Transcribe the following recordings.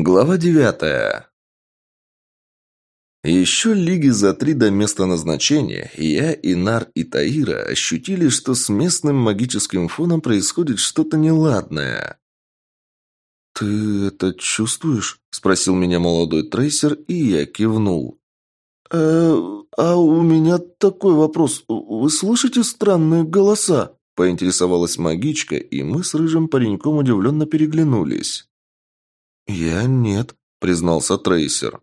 Глава девятая. Еще лиги за три до места назначения я, Инар и Таира ощутили, что с местным магическим фоном происходит что-то неладное. «Ты это чувствуешь?» – спросил меня молодой трейсер, и я кивнул. «Э, а у меня такой вопрос. Вы слышите странные голоса?» – поинтересовалась магичка, и мы с рыжим пареньком удивленно переглянулись. «Я нет», — признался Трейсер.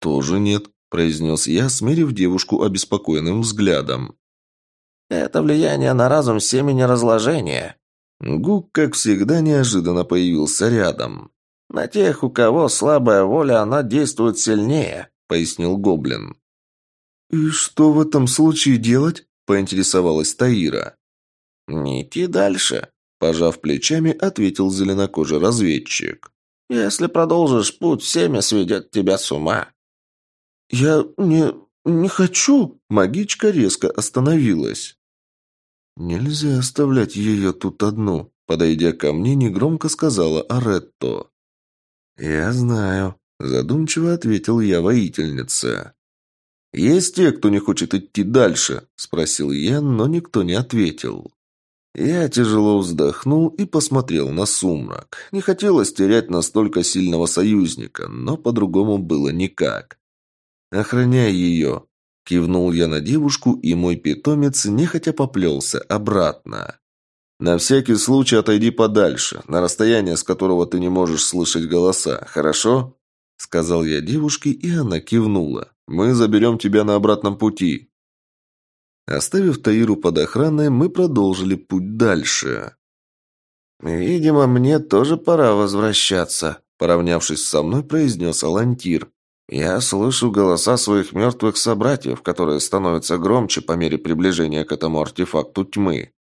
«Тоже нет», — произнес я, смерив девушку обеспокоенным взглядом. «Это влияние на разум семени разложения». Гук, как всегда, неожиданно появился рядом. «На тех, у кого слабая воля, она действует сильнее», — пояснил Гоблин. «И что в этом случае делать?» — поинтересовалась Таира. «Не идти дальше», — пожав плечами, ответил зеленокожий разведчик. Если продолжишь путь, семя сведет тебя с ума». «Я не... не хочу!» Магичка резко остановилась. «Нельзя оставлять ее тут одну», — подойдя ко мне, негромко сказала Аретто. «Я знаю», — задумчиво ответил я воительнице. «Есть те, кто не хочет идти дальше?» — спросил я, но никто не ответил. Я тяжело вздохнул и посмотрел на сумрак. Не хотелось терять настолько сильного союзника, но по-другому было никак. «Охраняй ее!» Кивнул я на девушку, и мой питомец нехотя поплелся обратно. «На всякий случай отойди подальше, на расстояние, с которого ты не можешь слышать голоса, хорошо?» Сказал я девушке, и она кивнула. «Мы заберем тебя на обратном пути». Оставив Таиру под охраной, мы продолжили путь дальше. «Видимо, мне тоже пора возвращаться», – поравнявшись со мной, произнес Алантир. «Я слышу голоса своих мертвых собратьев, которые становятся громче по мере приближения к этому артефакту тьмы».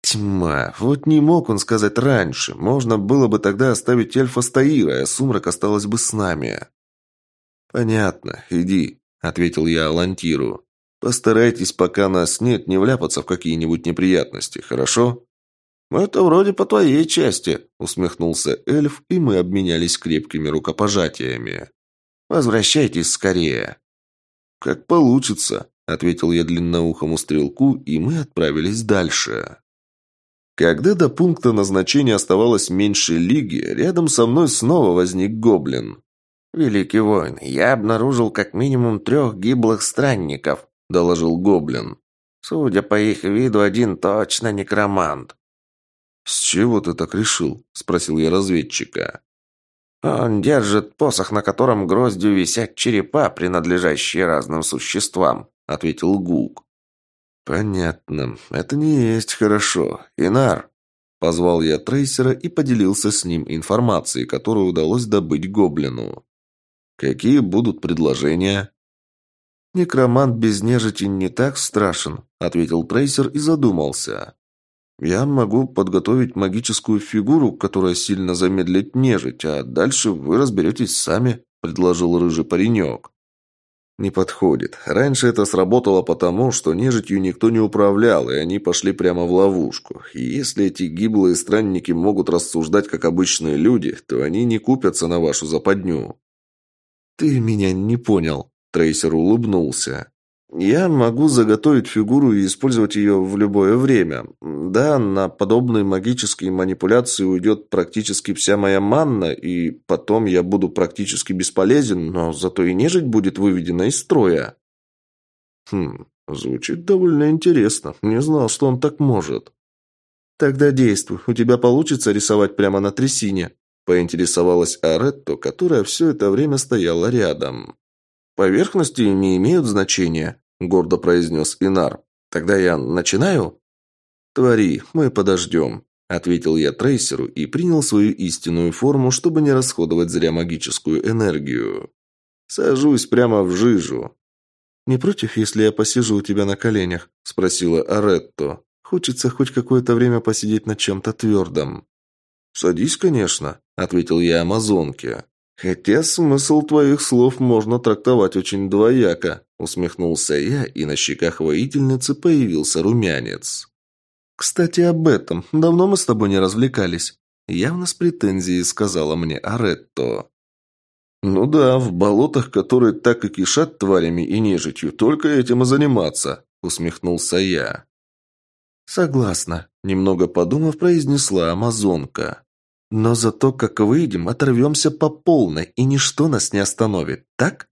«Тьма. Вот не мог он сказать раньше. Можно было бы тогда оставить эльфа с Таирой, а сумрак осталась бы с нами». «Понятно. Иди», – ответил я Алантиру. Постарайтесь, пока нас нет, не вляпаться в какие-нибудь неприятности, хорошо?» «Это вроде по твоей части», — усмехнулся эльф, и мы обменялись крепкими рукопожатиями. «Возвращайтесь скорее». «Как получится», — ответил я длинноухому стрелку, и мы отправились дальше. Когда до пункта назначения оставалось меньше лиги, рядом со мной снова возник гоблин. «Великий воин, я обнаружил как минимум трех гиблых странников», – доложил Гоблин. «Судя по их виду, один точно некромант». «С чего ты так решил?» – спросил я разведчика. «Он держит посох, на котором гроздью висят черепа, принадлежащие разным существам», – ответил Гук. «Понятно. Это не есть хорошо. Инар!» Позвал я трейсера и поделился с ним информацией, которую удалось добыть гоблину. «Какие будут предложения?» «Некромант без нежити не так страшен», — ответил трейсер и задумался. «Я могу подготовить магическую фигуру, которая сильно замедлит нежить, а дальше вы разберетесь сами», — предложил рыжий паренек. «Не подходит. Раньше это сработало потому, что нежитью никто не управлял, и они пошли прямо в ловушку. И если эти гиблые странники могут рассуждать как обычные люди, то они не купятся на вашу западню». «Ты меня не понял», Трейсер улыбнулся. «Я могу заготовить фигуру и использовать ее в любое время. Да, на подобные магические манипуляции уйдет практически вся моя манна, и потом я буду практически бесполезен, но зато и нежить будет выведена из строя». «Хм, звучит довольно интересно. Не знал, что он так может». «Тогда действуй. У тебя получится рисовать прямо на трясине», поинтересовалась Аретто, которая все это время стояла рядом. «Поверхности не имеют значения», – гордо произнес Инар. «Тогда я начинаю?» «Твори, мы подождем», – ответил я трейсеру и принял свою истинную форму, чтобы не расходовать зря магическую энергию. «Сажусь прямо в жижу». «Не против, если я посижу у тебя на коленях?» – спросила Аретто. «Хочется хоть какое-то время посидеть на чем-то твердом». «Садись, конечно», – ответил я амазонке. «Хотя смысл твоих слов можно трактовать очень двояко», усмехнулся я, и на щеках воительницы появился румянец. «Кстати, об этом. Давно мы с тобой не развлекались», явно с претензией сказала мне Аретто. Ну да, в болотах, которые так и кишат тварями и нежитью, только этим и заниматься, усмехнулся я. Согласна, немного подумав, произнесла амазонка. Но зато как выйдем, оторвемся по полной, и ничто нас не остановит, так?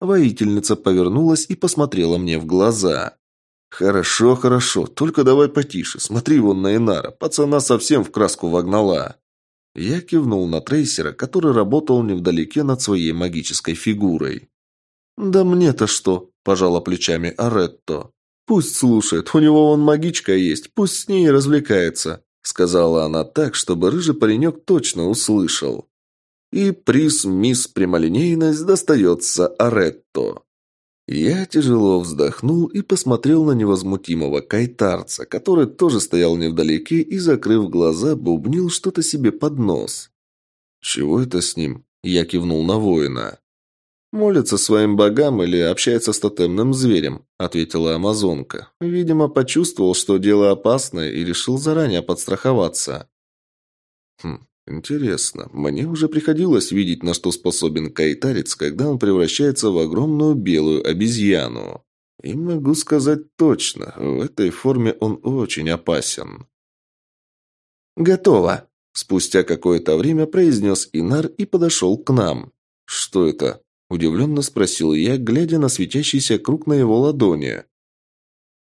Воительница повернулась и посмотрела мне в глаза. «Хорошо, хорошо, только давай потише. Смотри вон на Инара, пацана совсем в краску вогнала». Я кивнул на трейсера, который работал невдалеке над своей магической фигурой. «Да мне-то что?» – пожала плечами Аретто. «Пусть слушает, у него вон магичка есть, пусть с ней развлекается», – сказала она так, чтобы рыжий паренек точно услышал. И приз «Мисс Прямолинейность» достается Аретто. Я тяжело вздохнул и посмотрел на невозмутимого кайтарца, который тоже стоял невдалеке и, закрыв глаза, бубнил что-то себе под нос. «Чего это с ним?» Я кивнул на воина. «Молится своим богам или общается с тотемным зверем», — ответила амазонка. «Видимо, почувствовал, что дело опасное и решил заранее подстраховаться». «Хм, Интересно, мне уже приходилось видеть, на что способен кайтарец, когда он превращается в огромную белую обезьяну. И могу сказать точно, в этой форме он очень опасен. «Готово!» – спустя какое-то время произнес Инар и подошел к нам. «Что это?» – удивленно спросил я, глядя на светящийся круг на его ладони.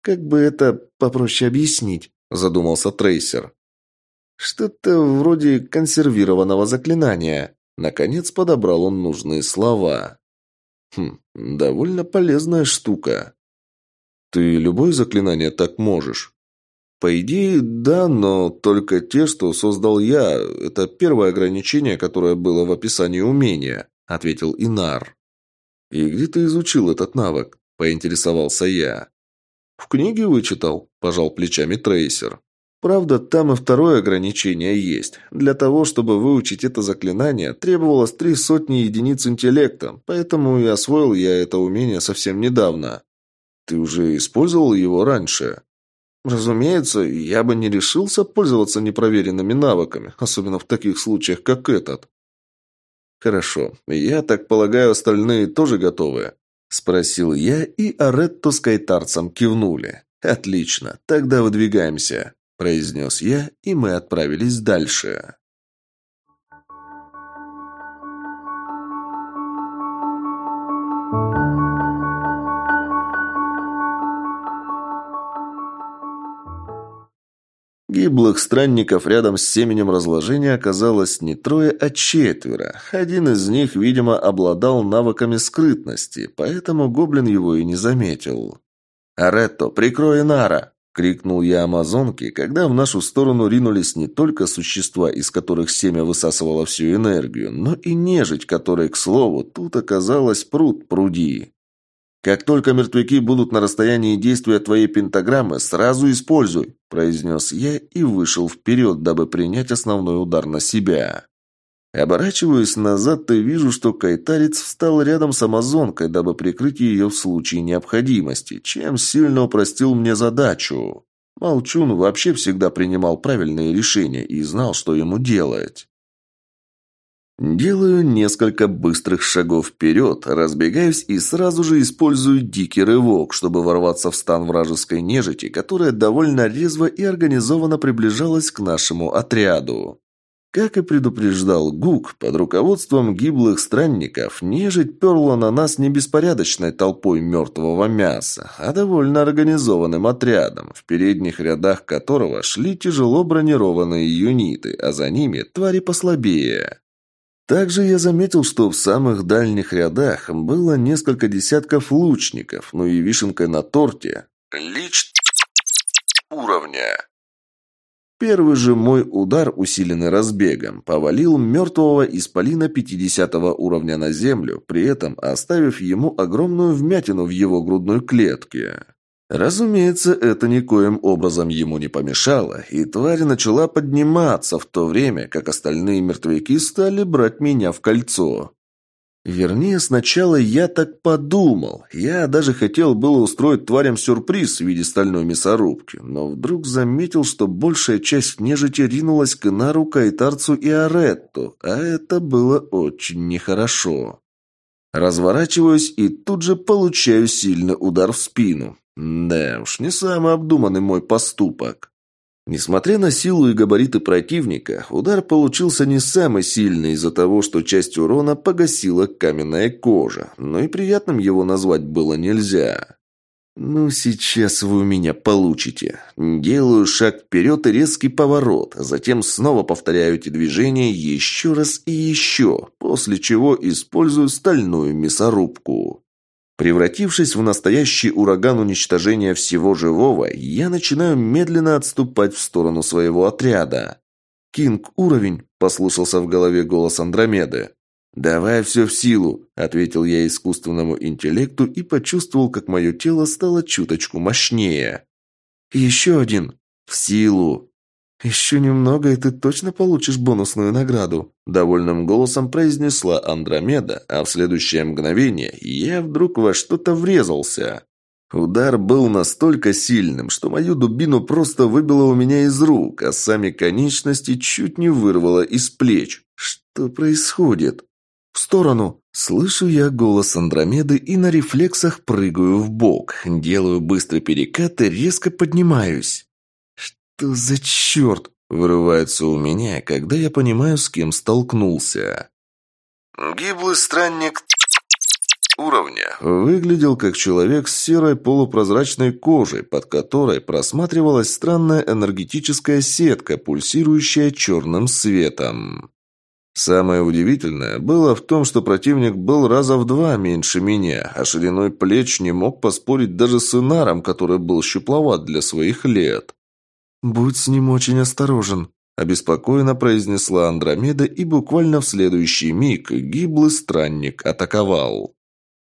«Как бы это попроще объяснить?» – задумался Трейсер. Что-то вроде консервированного заклинания. Наконец подобрал он нужные слова. Хм, довольно полезная штука. Ты любое заклинание так можешь? По идее, да, но только те, что создал я. Это первое ограничение, которое было в описании умения, ответил Инар. И где ты изучил этот навык? Поинтересовался я. В книге вычитал, пожал плечами Трейсер. Правда, там и второе ограничение есть. Для того, чтобы выучить это заклинание, требовалось три сотни единиц интеллекта, поэтому и освоил я это умение совсем недавно. Ты уже использовал его раньше? Разумеется, я бы не решился пользоваться непроверенными навыками, особенно в таких случаях, как этот. Хорошо. Я так полагаю, остальные тоже готовы? Спросил я, и Аретто с Кайтарцем кивнули. Отлично, тогда выдвигаемся произнес я, и мы отправились дальше. Гиблых странников рядом с семенем разложения оказалось не трое, а четверо. Один из них, видимо, обладал навыками скрытности, поэтому гоблин его и не заметил. «Аретто, прикрой Нара!» – крикнул я амазонке, когда в нашу сторону ринулись не только существа, из которых семя высасывало всю энергию, но и нежить, которой, к слову, тут оказалось пруд пруди. «Как только мертвяки будут на расстоянии действия твоей пентаграммы, сразу используй», – произнес я и вышел вперед, дабы принять основной удар на себя. Оборачиваясь назад, и вижу, что кайтарец встал рядом с амазонкой, дабы прикрыть ее в случае необходимости, чем сильно упростил мне задачу. Молчун вообще всегда принимал правильные решения и знал, что ему делать. Делаю несколько быстрых шагов вперед, разбегаюсь и сразу же использую дикий рывок, чтобы ворваться в стан вражеской нежити, которая довольно резво и организованно приближалась к нашему отряду. Как и предупреждал Гук, под руководством гиблых странников нежить перла на нас не беспорядочной толпой мертвого мяса, а довольно организованным отрядом, в передних рядах которого шли тяжело бронированные юниты, а за ними твари послабее. Также я заметил, что в самых дальних рядах было несколько десятков лучников, ну и вишенкой на торте – лич уровня. Первый же мой удар, усиленный разбегом, повалил мертвого исполина 50 уровня на землю, при этом оставив ему огромную вмятину в его грудной клетке. Разумеется, это никоим образом ему не помешало, и тварь начала подниматься в то время, как остальные мертвяки стали брать меня в кольцо. Вернее, сначала я так подумал. Я даже хотел было устроить тварям сюрприз в виде стальной мясорубки, но вдруг заметил, что большая часть нежити ринулась к Нару, Кайтарцу и Аретту, а это было очень нехорошо. Разворачиваюсь и тут же получаю сильный удар в спину. Да уж, не самый обдуманный мой поступок. Несмотря на силу и габариты противника, удар получился не самый сильный из-за того, что часть урона погасила каменная кожа, но и приятным его назвать было нельзя. «Ну, сейчас вы у меня получите». Делаю шаг вперед и резкий поворот, затем снова повторяю эти движения еще раз и еще, после чего использую стальную мясорубку. Превратившись в настоящий ураган уничтожения всего живого, я начинаю медленно отступать в сторону своего отряда. «Кинг, уровень!» – послушался в голове голос Андромеды. «Давай все в силу», – ответил я искусственному интеллекту и почувствовал, как мое тело стало чуточку мощнее. «Еще один. В силу». «Еще немного, и ты точно получишь бонусную награду», – довольным голосом произнесла Андромеда, а в следующее мгновение я вдруг во что-то врезался. Удар был настолько сильным, что мою дубину просто выбило у меня из рук, а сами конечности чуть не вырвало из плеч. Что происходит? «В сторону!» Слышу я голос Андромеды и на рефлексах прыгаю в бок, делаю быстрый перекат и резко поднимаюсь. «Что за черт?» – вырывается у меня, когда я понимаю, с кем столкнулся. Гиблый странник уровня выглядел как человек с серой полупрозрачной кожей, под которой просматривалась странная энергетическая сетка, пульсирующая черным светом. Самое удивительное было в том, что противник был раза в два меньше меня, а шириной плеч не мог поспорить даже с Инаром, который был щупловат для своих лет. «Будь с ним очень осторожен», – обеспокоенно произнесла Андромеда, и буквально в следующий миг гиблый странник атаковал.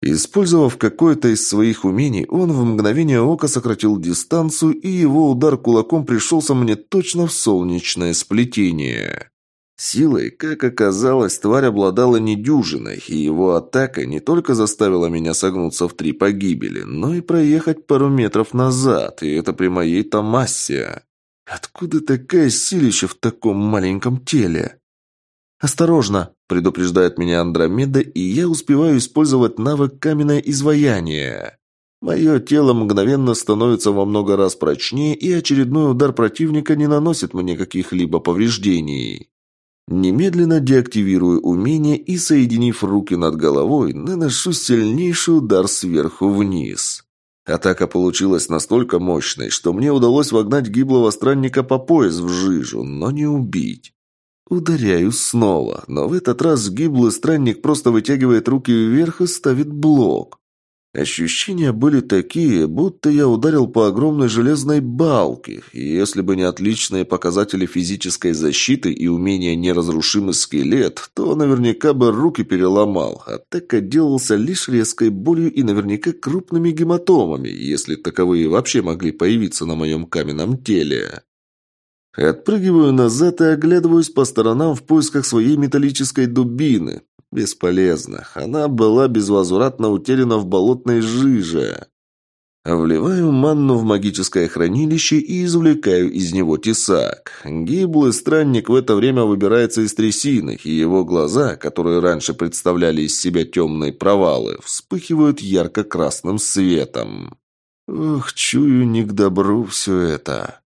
Использовав какое-то из своих умений, он в мгновение ока сократил дистанцию, и его удар кулаком пришелся мне точно в солнечное сплетение. Силой, как оказалось, тварь обладала недюжиной, и его атака не только заставила меня согнуться в три погибели, но и проехать пару метров назад, и это при моей-то массе. Откуда такая силища в таком маленьком теле? «Осторожно!» – предупреждает меня Андромеда, и я успеваю использовать навык «Каменное изваяние». Мое тело мгновенно становится во много раз прочнее, и очередной удар противника не наносит мне каких-либо повреждений. Немедленно деактивирую умение и, соединив руки над головой, наношу сильнейший удар сверху вниз. Атака получилась настолько мощной, что мне удалось вогнать гиблого странника по пояс в жижу, но не убить. Ударяю снова, но в этот раз гиблый странник просто вытягивает руки вверх и ставит блок. Ощущения были такие, будто я ударил по огромной железной балке, и если бы не отличные показатели физической защиты и умение неразрушимый скелет, то наверняка бы руки переломал, а так отделался лишь резкой болью и наверняка крупными гематомами, если таковые вообще могли появиться на моем каменном теле. Отпрыгиваю назад и оглядываюсь по сторонам в поисках своей металлической дубины. Бесполезно. Она была безвозвратно утеряна в болотной жиже. Вливаю манну в магическое хранилище и извлекаю из него тесак. Гиблый странник в это время выбирается из трясины, и его глаза, которые раньше представляли из себя темные провалы, вспыхивают ярко-красным светом. Ох, чую не к добру все это.